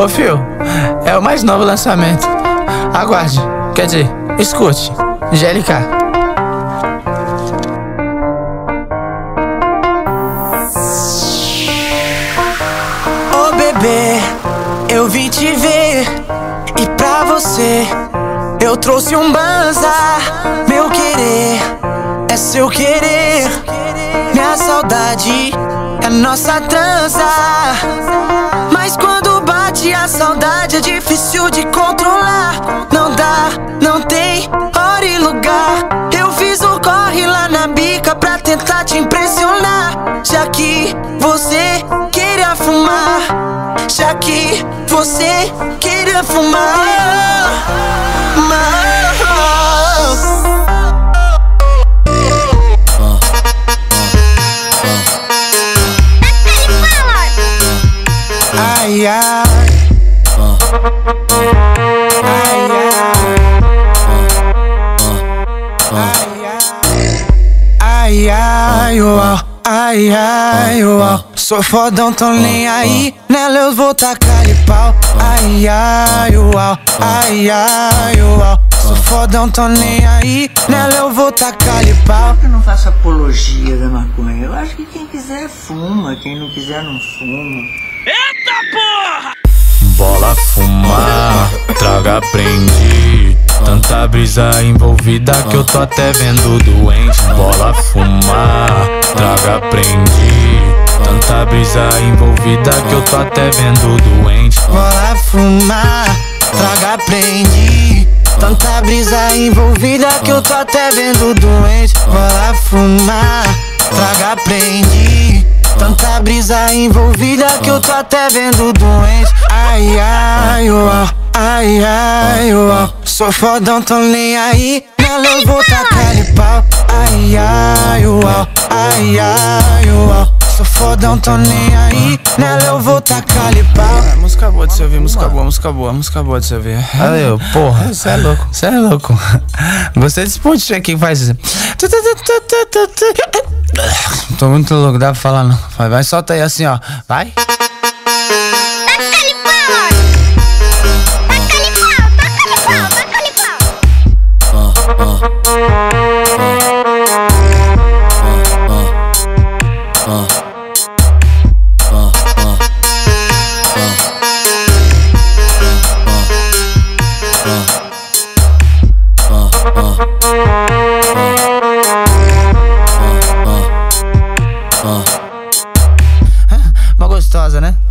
Ô fio, é o mais novo lançamento. Aguarde, quer dizer, escute. GLK. Ô bebê, eu vim te ver e pra você eu trouxe um banza. Meu querer é seu querer, minha saudade é nossa trança. Mas quando bate a saudade é difícil de controlar. Não dá, não tem hora e lugar. Eu fiz o corre lá na bica pra tentar te impressionar. Já que você queria fumar, já que você queria fumar. Mas... Ai, ai. Ai, ai. Uau. Ai, ai, uau. Sou fodão, tô nem aí. Nela eu vou tacar de pau. Ai, ai, uau. Ai, ai, uau. Sou fodão, tô nem aí. Nela eu vou tacar de pau. Eu não faço apologia da maconha. Eu acho que quem quiser fuma, quem não quiser não fuma. Bola fumar, traga prende. Tanta brisa envolvida que eu tô até vendo doente. Bola fumar, traga prende. Tanta brisa envolvida que eu tô até vendo doente. Bola fumar, traga prende. Tanta brisa envolvida que eu tô até vendo doente. Bola fumar, traga prende. Tanta brisa envolvida que eu tô até vendo doente. Ai, ai, uau, ai, ai, uau. Sou fodão, tô nem aí. Nela eu vou tacar de pau. Ai, ai, uau, ai, ai, uau. Sou fodão, tô nem aí. Nela eu vou tacar de pau. música boa de você ouvir, música boa, música boa, música boa de você ouvir. Valeu, porra. Você é louco. Você é louco. Gostei desse pontinho aqui que faz isso. Tô muito louco, dá pra falar não. Vai, vai, solta aí assim, ó. Vai. தானே?